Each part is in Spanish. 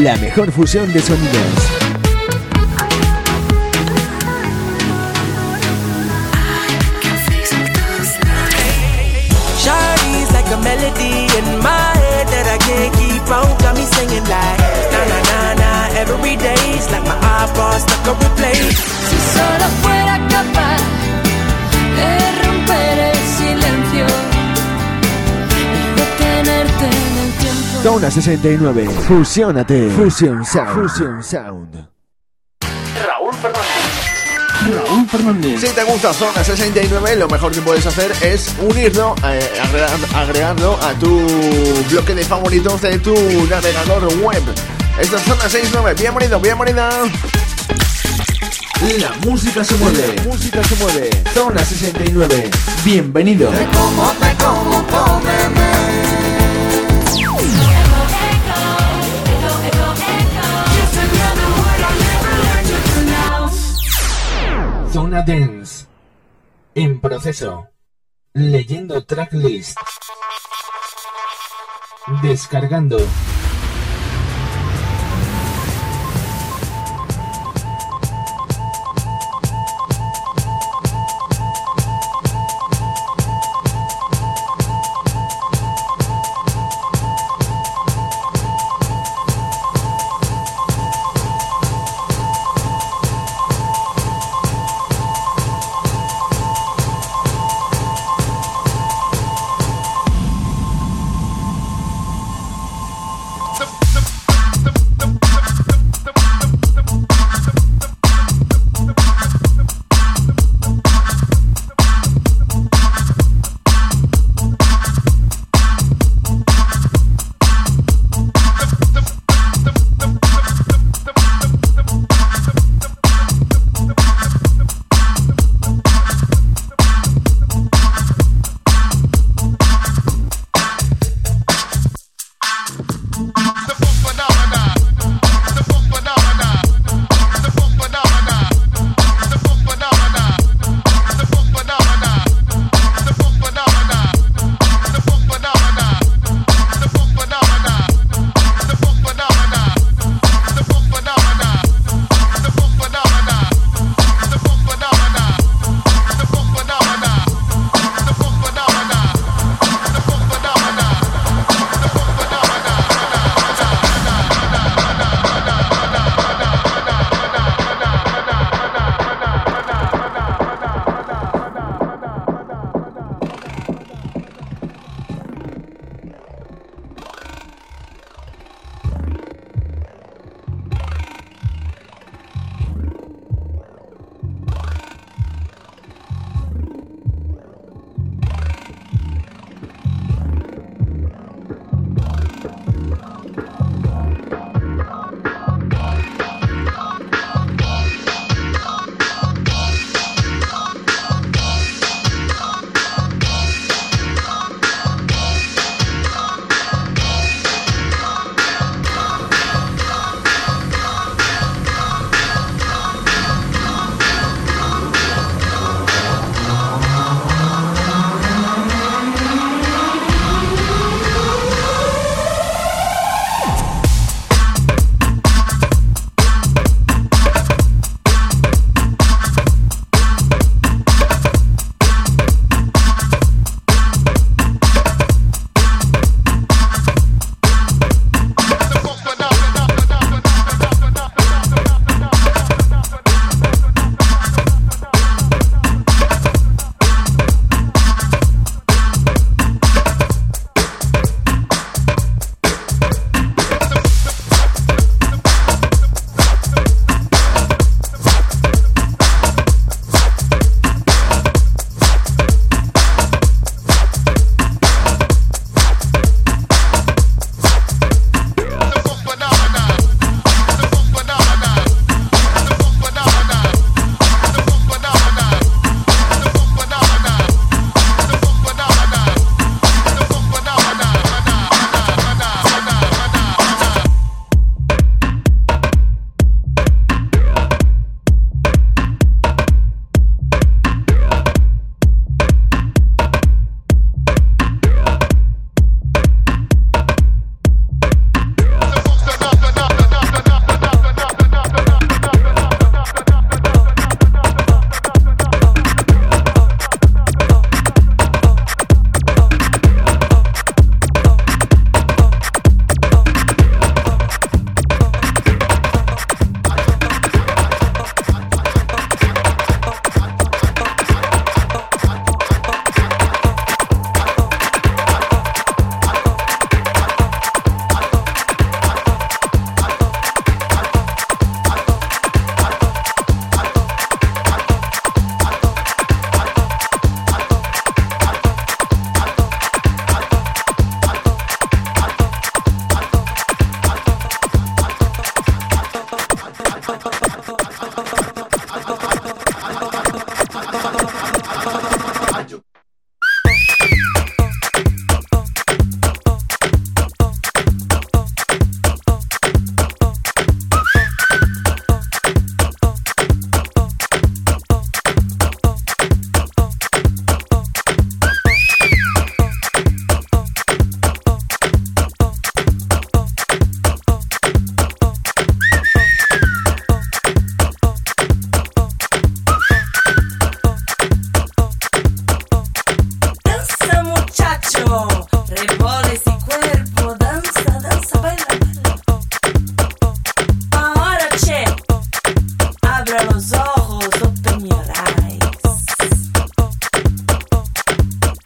la mejor fusión de sonidos. Zona 69, fusionate. Fusion Sound. Fusion Sound. Raúl Fernández. Raúl Fernández. Si te gusta Zona 69, lo mejor que puedes hacer es unirlo, eh, agregar- agregarlo a tu bloque de favoritos de tu navegador web. Esto es Zona 69. Bienvenido, bienvenida. La música se mueve. La música se mueve. Zona 69. Bienvenido. Dance. En proceso. Leyendo tracklist. Descargando.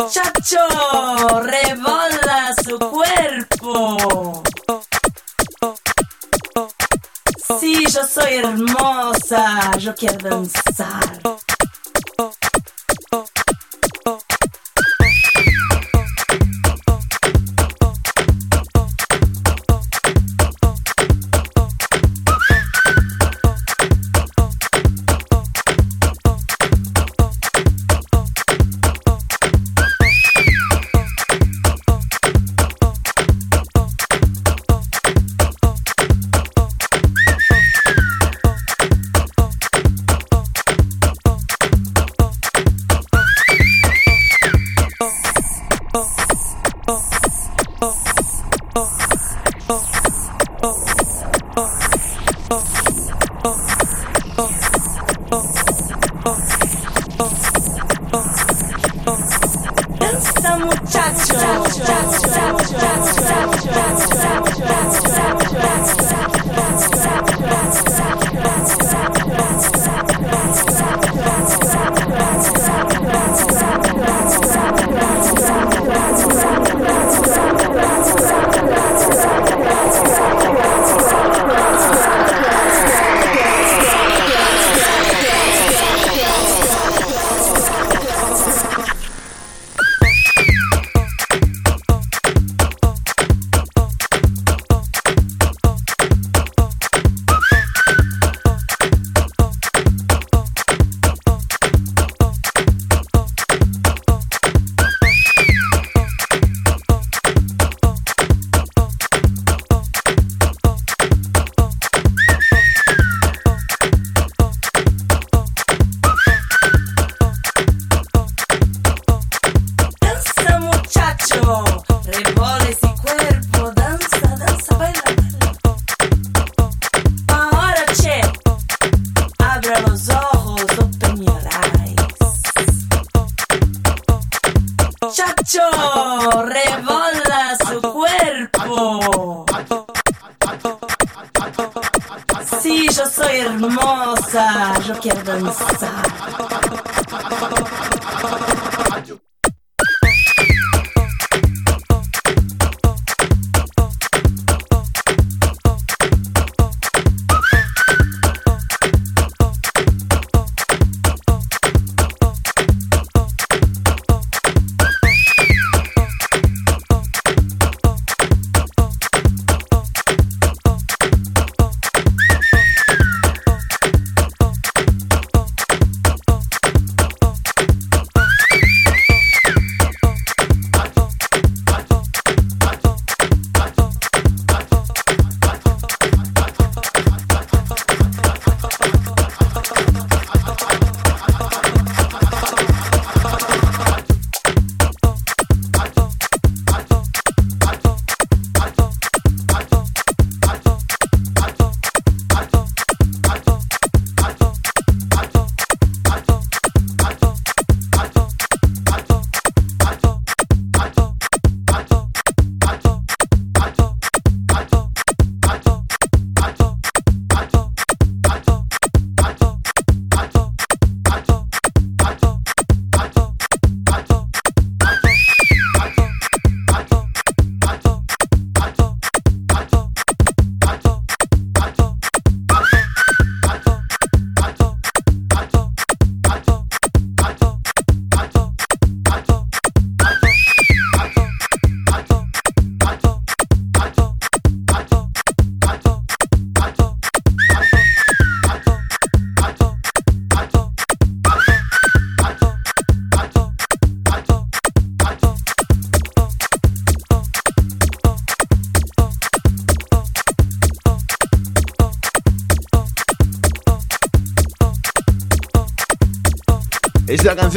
muchacho rebola su cuerpo. Sí, yo soy hermosa, yo quiero danzar.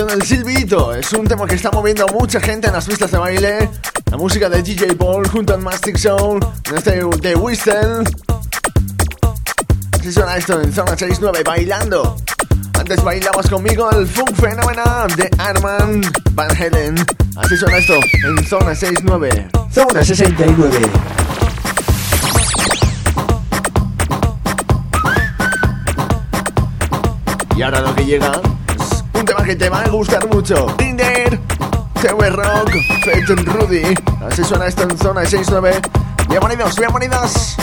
Del Silvito. Es un tema que está moviendo mucha gente en las pistas de baile. La música de DJ Paul junto al Mastic Soul. En este de Whistle. Así suena esto en Zona 69 bailando. Antes bailamos conmigo el Funk Fenómeno de Arman Van Helen. Así suena esto en Zona 69. Zona 69. Y ahora lo que llega que te va a gustar mucho. Tinder, TV Rock, Fate Rudy. Así suena esto en zona 69. Bienvenidos, bienvenidos.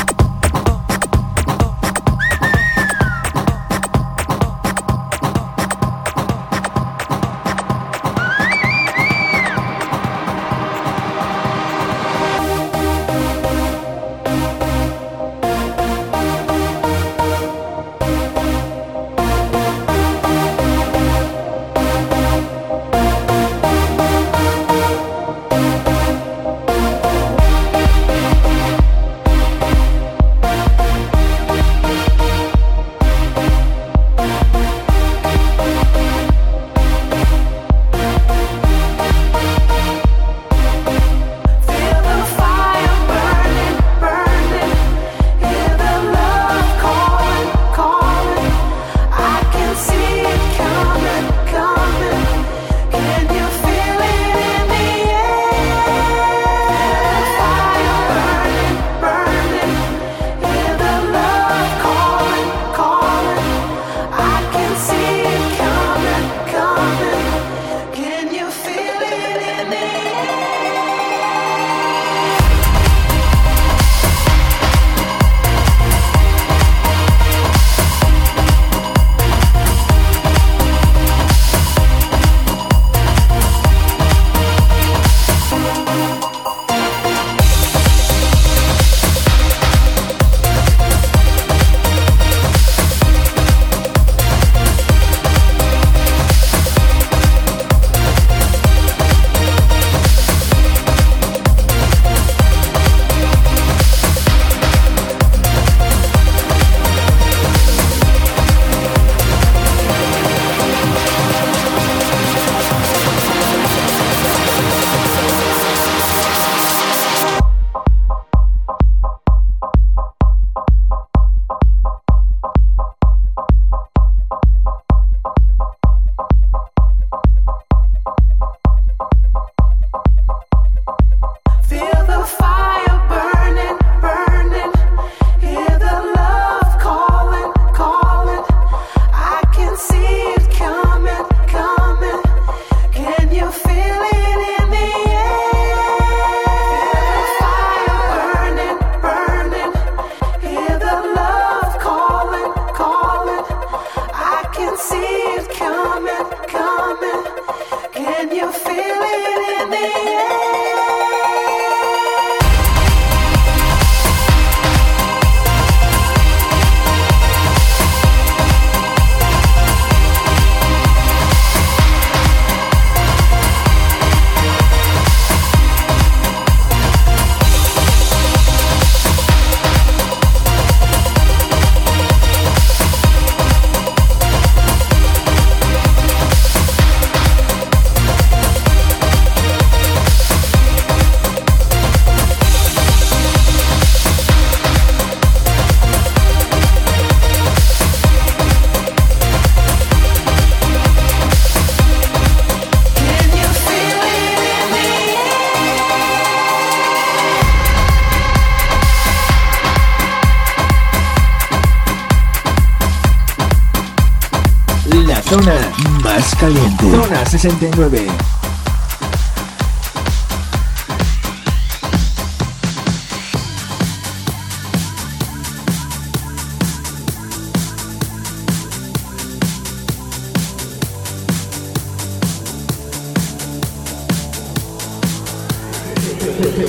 69.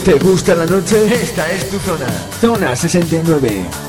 ¿Te gusta la noche? Esta es tu zona. Zona 69.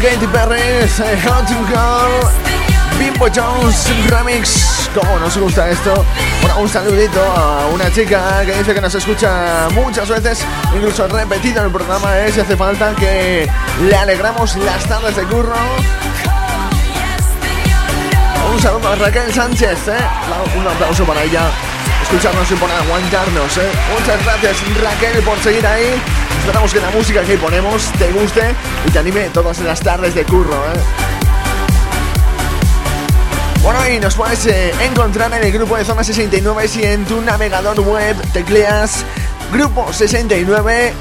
Katy Perry es Hot to Girl. Bimbo Jones Remix. ¿Cómo nos gusta esto? Bueno, un saludito a una chica que dice que nos escucha muchas veces, incluso repetido en el programa, ¿eh? si hace falta que le alegramos las tardes de curro. Un saludo a Raquel Sánchez, ¿eh? un aplauso para ella. Escucharnos y por aguantarnos, ¿eh? Muchas gracias Raquel por seguir ahí. Esperamos que la música que ponemos te guste y te anime todas las tardes de curro, ¿eh? Bueno, y nos puedes eh, encontrar en el grupo de Zona 69 si en tu navegador web tecleas grupo 69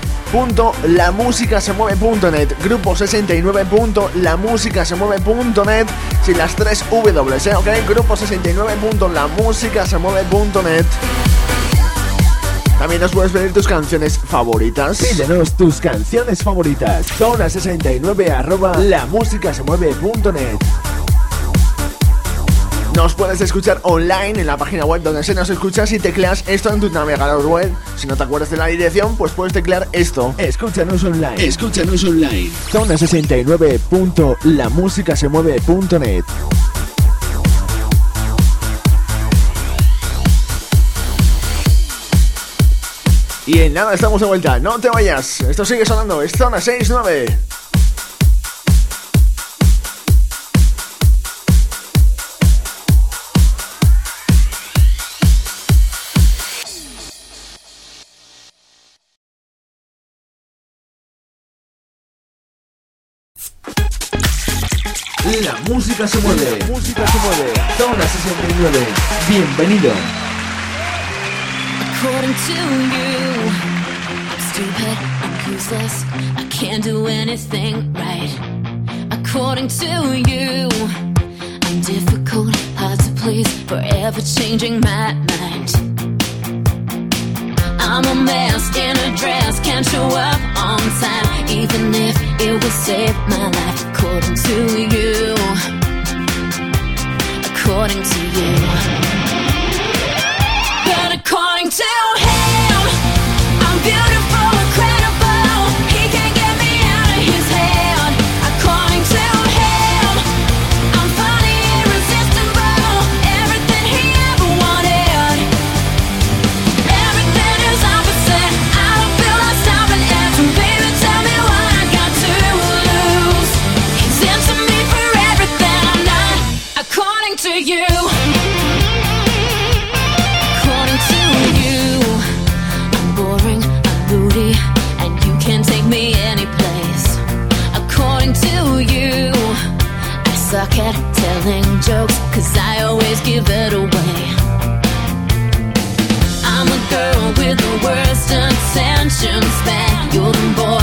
lamusicasemueve.net grupo 69.lamusicasemueve.net sin las tres W, ¿eh? ¿ok? grupo 69.lamusicasemueve.net también nos puedes pedir tus canciones favoritas. Pídenos tus canciones favoritas. Zona 69 arroba lamusicasemueve.net nos puedes escuchar online en la página web donde se nos escucha si tecleas esto en tu navegador web. Si no te acuerdas de la dirección, pues puedes teclear esto. Escúchanos online. Escúchanos online. Zona69.lamusicasemueve.net Y en nada estamos de vuelta, no te vayas. Esto sigue sonando, es Zona 69. La música se mueve. música se mueve. Zona 69. Bienvenido. According to you, I'm stupid, I'm useless, I can't do anything right. According to you, I'm difficult, hard to please, forever changing my mind. I'm a mess in a dress, can't show up on time, even if it will save my life. According to you, according to you. To him, I'm beautiful, jokes, cause I always give it away. I'm a girl with the worst intentions, man. You're the boy.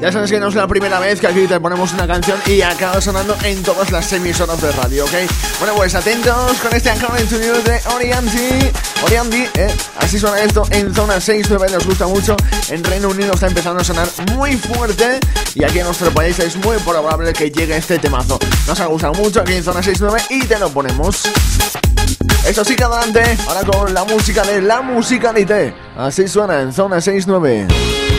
Ya sabes que no es la primera vez que aquí te ponemos una canción y acaba sonando en todas las emisoras de radio, ¿ok? Bueno, pues atentos con este According to You de Orianti. Orianti, ¿eh? Así suena esto en zona 6-9, nos gusta mucho. En Reino Unido está empezando a sonar muy fuerte y aquí en nuestro país es muy probable que llegue este temazo. Nos ha gustado mucho aquí en zona 6-9 y te lo ponemos. Eso sí que adelante, ahora con la música de la musicalité. Así suena en zona 6-9.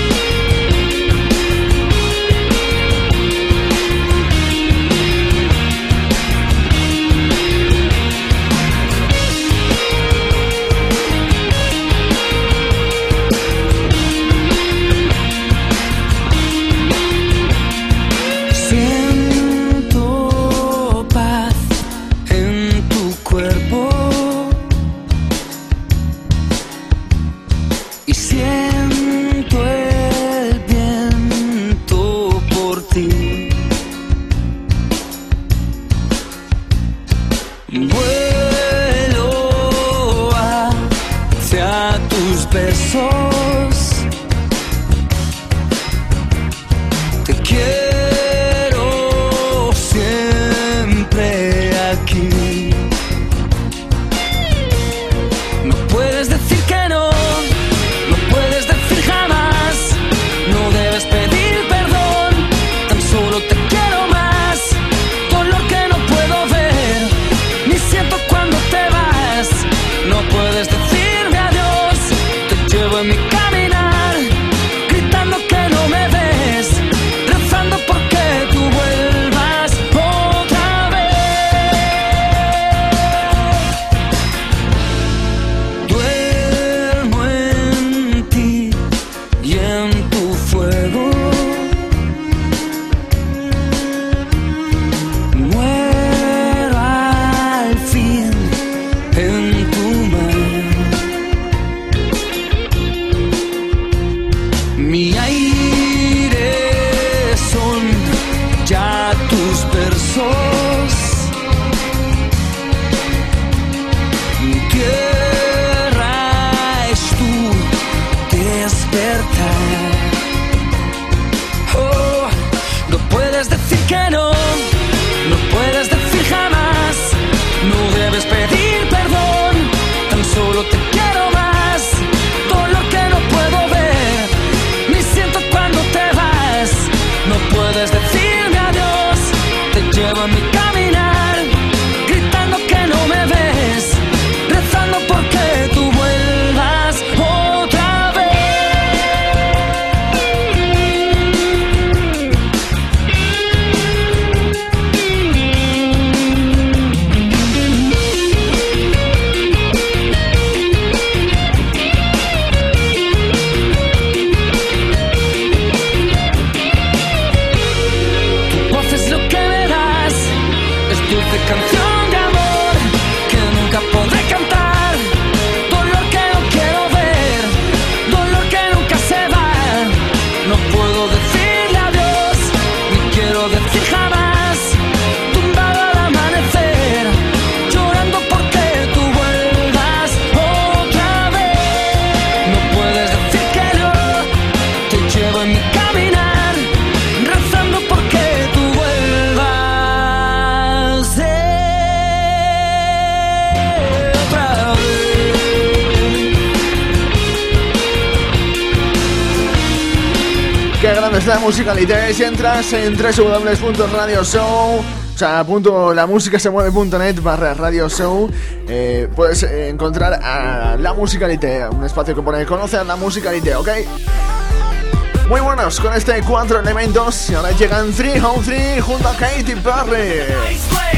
Qué grande es la musicalité. Si entras en www.radioshow, o sea, la música se mueve.net barra radio eh, puedes encontrar a la musicalité, un espacio que pone conoce a la musicalité, ¿ok? Muy buenos con este cuatro elementos. Y ahora llegan 3 on 3 junto a Katy Perry.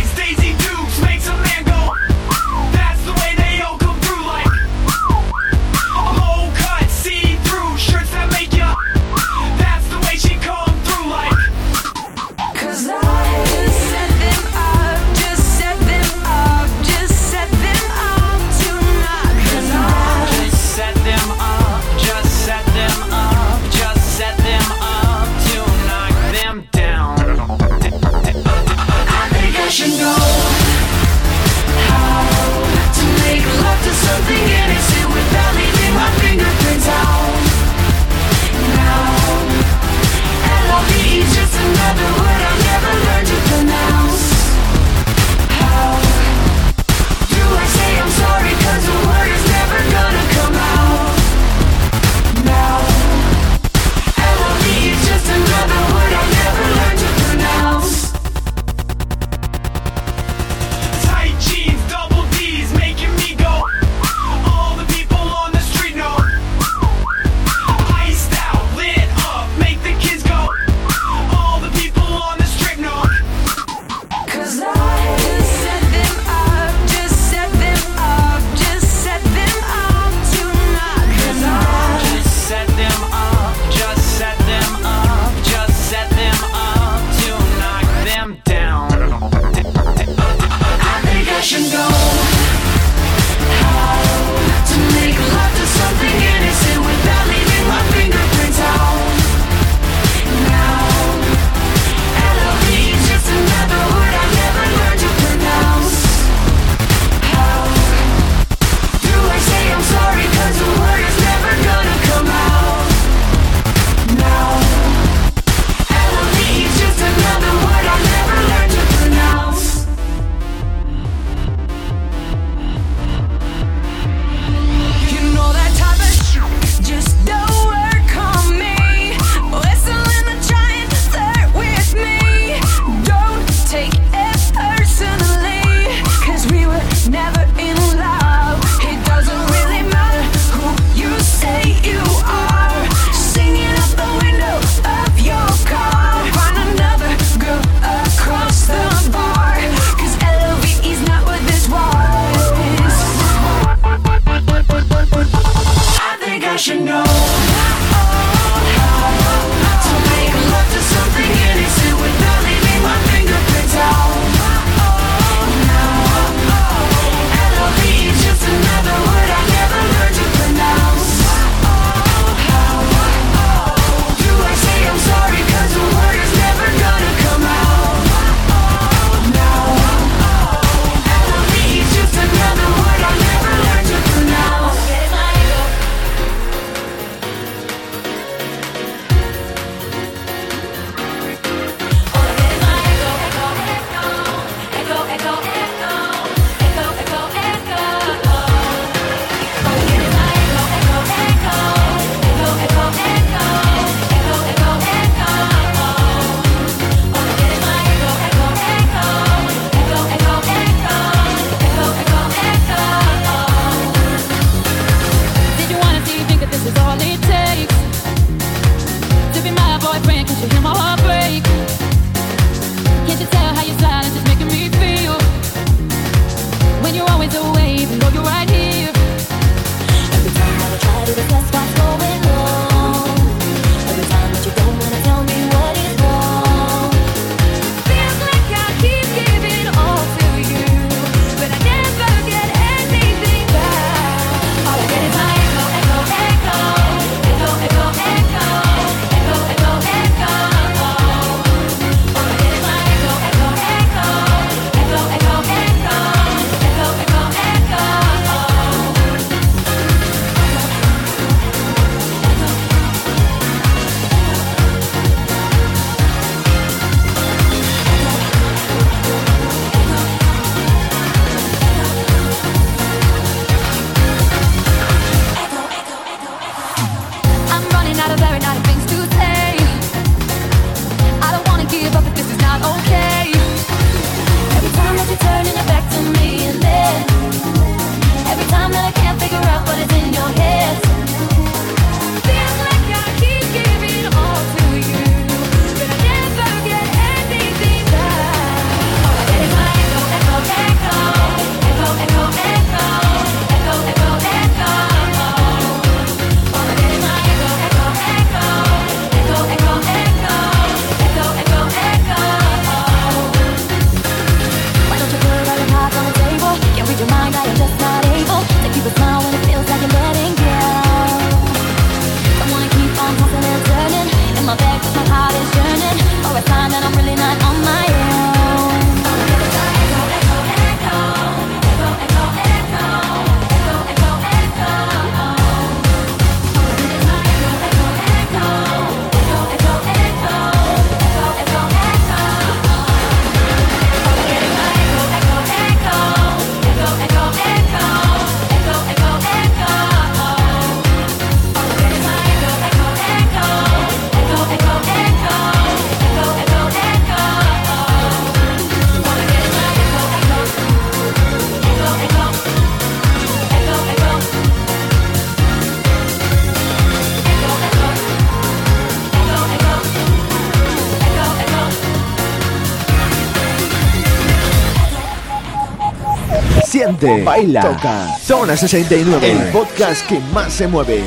Baila, toca. Zona 69, el podcast que más se mueve.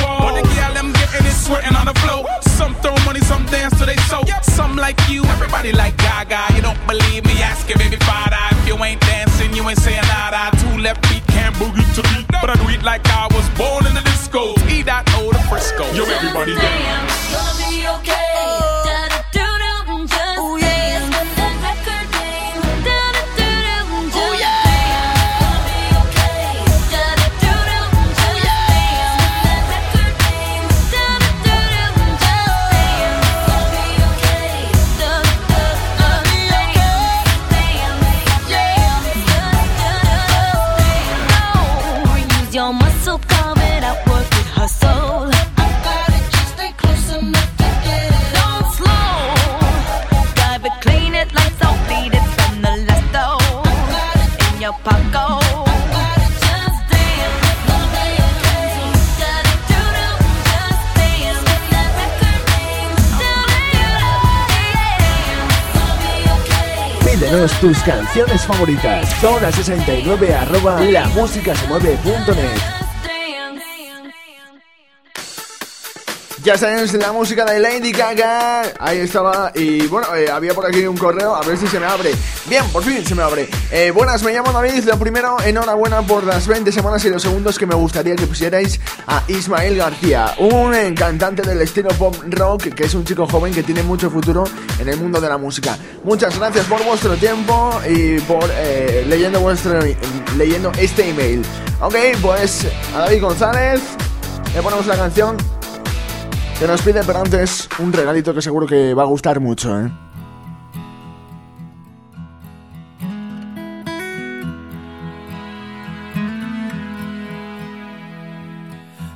Chilling on the. But the gal, them getting it, sweating on the floor. Some throw money, some dance to they soul. Some like you, everybody like Gaga. You don't believe me? Ask your baby father. If you ain't dancing, you ain't saying nada. Two left feet can't boogie to beat. But I do it like I was born in the disco. E dot O the Frisco. Yo, everybody dance. Pídenos tus canciones favoritas. Zona 69 arroba lamusicasemueve.net Ya la música de Lady Gaga. Ahí estaba. Y bueno, eh, había por aquí un correo. A ver si se me abre. Bien, por fin se me abre. Eh, buenas, me llamo David. Lo primero, enhorabuena por las 20 semanas y los segundos que me gustaría que pusierais a Ismael García, un cantante del estilo pop rock, que es un chico joven que tiene mucho futuro en el mundo de la música. Muchas gracias por vuestro tiempo y por eh, leyendo vuestro leyendo este email. Ok, pues a David González le ponemos la canción que nos pide, pero antes un regalito que seguro que va a gustar mucho, ¿eh?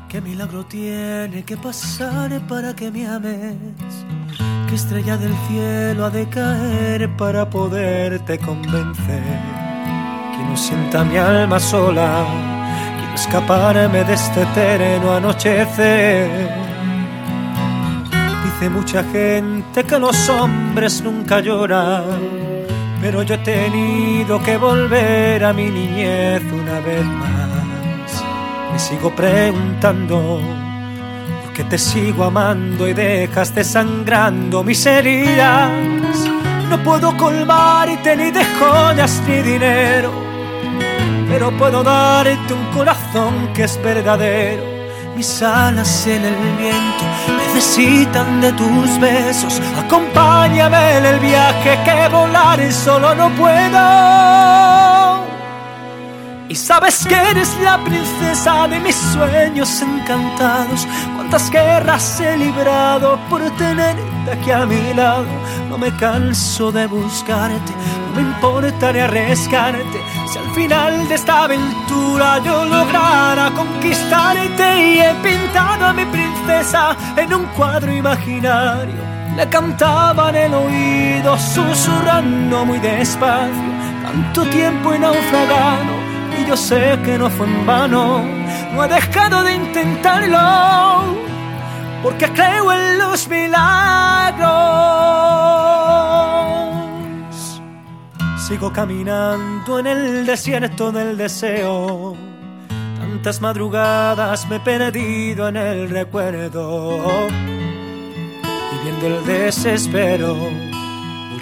¿Qué milagro tiene que pasar para que me ames? ¿Qué estrella del cielo ha de caer para poderte convencer? Que no sienta mi alma sola, quiero escaparme de este eterno anochecer. Dice mucha gente que los hombres nunca lloran, pero yo he tenido que volver a mi niñez una vez más. Me sigo preguntando por qué te sigo amando y dejas desangrando mis heridas. No puedo colmarte ni de joyas ni dinero, pero puedo darte un corazón que es verdadero. Mis alas en el viento necesitan de tus besos. Acompáñame en el viaje que volar solo no puedo. Sabes que eres la princesa de mis sueños encantados. Cuántas guerras he librado por tenerte aquí a mi lado. No me canso de buscarte, no me importaría arriesgarte. Si al final de esta aventura yo lograra conquistarte y he pintado a mi princesa en un cuadro imaginario. Le cantaba en el oído, susurrando muy despacio. Tanto tiempo he naufragado yo sé que no fue en vano. No he dejado de intentarlo porque creo en los milagros. Sigo caminando en el desierto del deseo. Tantas madrugadas me he perdido en el recuerdo. Viviendo el desespero,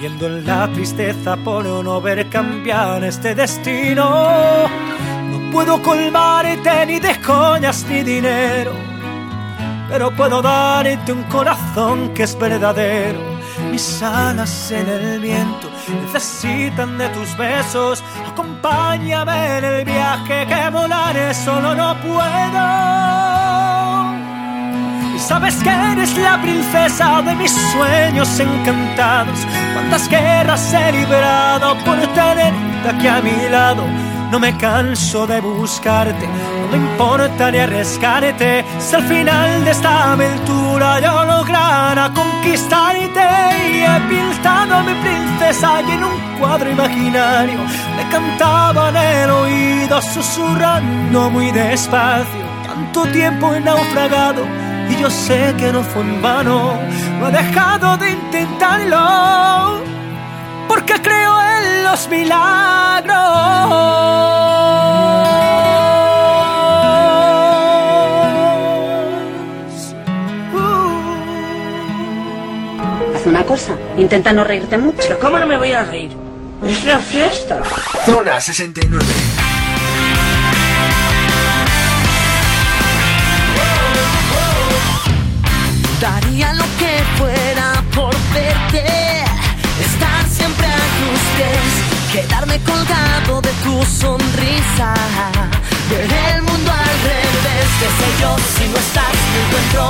muriendo en la tristeza por no ver cambiar este destino. No puedo colmarte ni de joyas ni dinero, pero puedo darte un corazón que es verdadero. Mis alas en el viento necesitan de tus besos. Acompáñame en el viaje que volaré solo no puedo. Sabes que eres la princesa de mis sueños encantados. Cuántas guerras he librado por tenerte aquí a mi lado. No me canso de buscarte, no me importa ni arriesgarte. Si al final de esta aventura yo lograra conquistarte y he pintado a mi princesa en un cuadro imaginario me cantaba en el oído susurrando muy despacio. Tanto tiempo he naufragado y yo sé que no fue en vano. No he dejado de intentarlo porque creo en los milagros. Haz una cosa, intenta no reírte mucho. ¿Cómo no me voy a reír? Es una fiesta. Zona 69. Daría lo que fuera por verte, estar siempre a tus pies, quedarme colgado de tu sonrisa, ver el mundo al revés, qué sé yo, si no estás me encuentro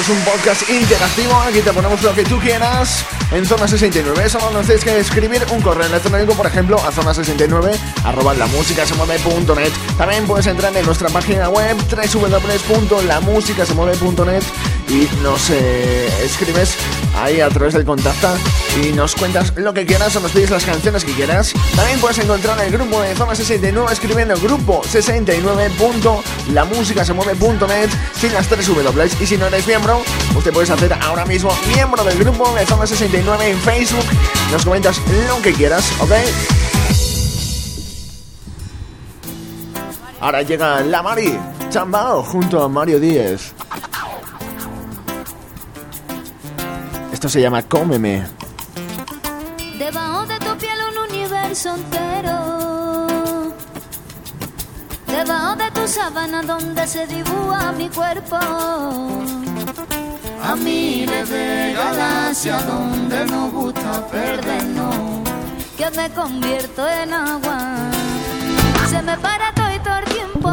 es un podcast interactivo. Aquí te ponemos lo que tú quieras en Zona 69. Solo nos tienes que escribir un correo electrónico, por ejemplo, a zona69 arroba lamusicasemueve.net. También puedes entrar en nuestra página web www.lamusicasemueve.net y nos eh, escribes ahí a través del contacta y nos cuentas lo que quieras o nos pides las canciones que quieras. También puedes encontrar el grupo de Zona 69 escribiendo grupo 69.lamusicasemueve.net sin las tres W. Y si no eres miembro, te puedes hacer ahora mismo miembro del grupo de Zona 69 en Facebook. Nos comentas lo que quieras, ¿ok? Ahora llega la Mari Chambao junto a Mario Díez. Esto se llama Cómeme. Debajo de tu piel un universo entero. Debajo de tu sábana donde se dibuja mi cuerpo. A miles de galaxias donde nos gusta perdernos. Que me convierto en agua. Se me para todo y todo el tiempo.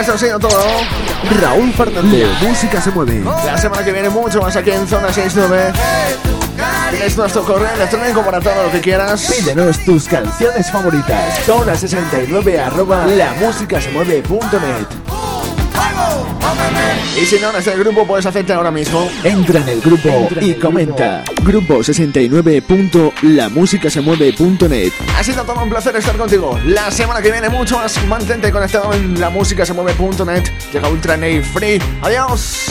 eso ha sido todo. Raúl Fernández, Música se mueve. La semana que viene mucho más aquí en Zona 69. Tienes nuestro correo electrónico para todo lo que quieras. Pídenos tus canciones favoritas. Zona 69 arroba lamusicasemueve.net. Y si no, en este grupo puedes hacerte ahora mismo. Entra en el grupo y comenta. Grupo 69.lamusicasemueve.net. Ha sido todo un placer estar contigo. La semana que viene mucho más. Mantente conectado en la música se mueve.net. Llega Ultra Nave Free. Adiós.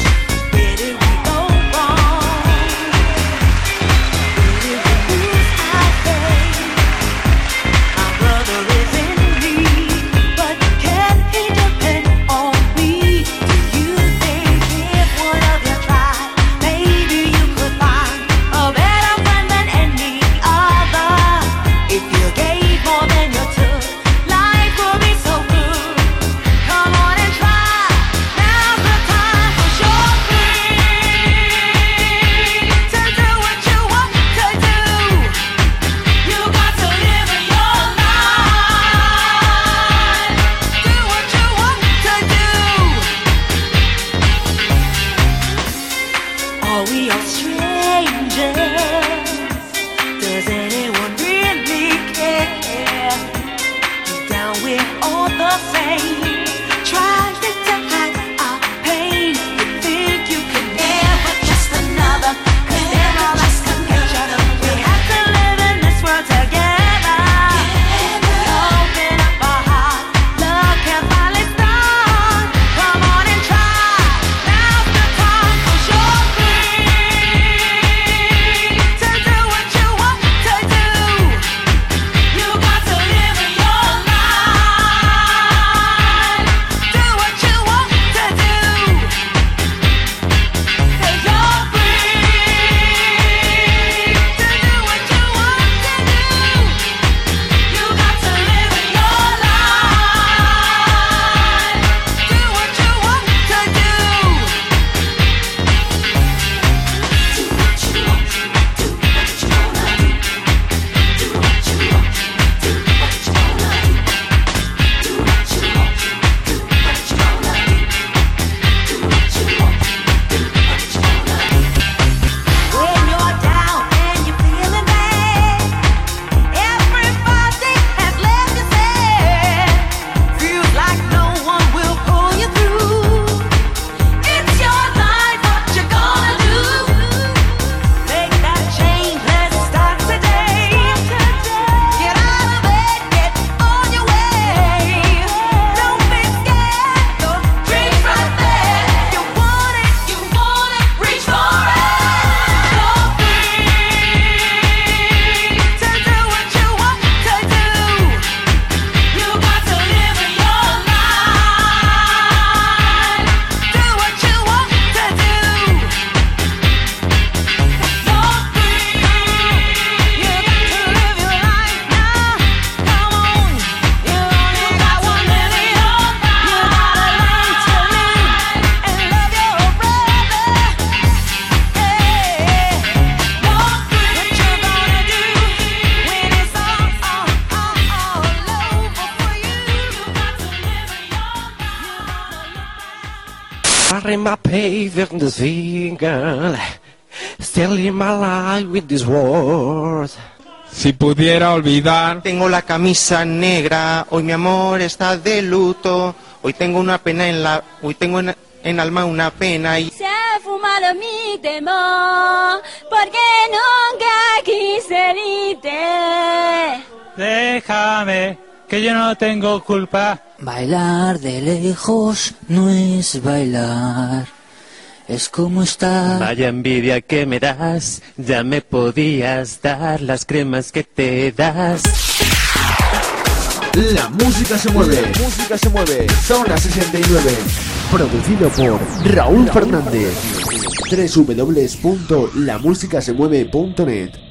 Paving the single, still in my life with this world. Si pudiera olvidar. Tengo la camisa negra, hoy mi amor está de luto, hoy tengo una pena en la, hoy tengo en, en alma una pena y Se ha fumado mi temor, porque nunca quise irte. Déjame, que yo no tengo culpa. Bailar de lejos no es bailar, es como estar. Vaya envidia que me das, ya me podías dar las cremas que te das. La música se mueve. La música se mueve. Zona 69. Producido por Raúl Fernández. www.lamusicasemueve.net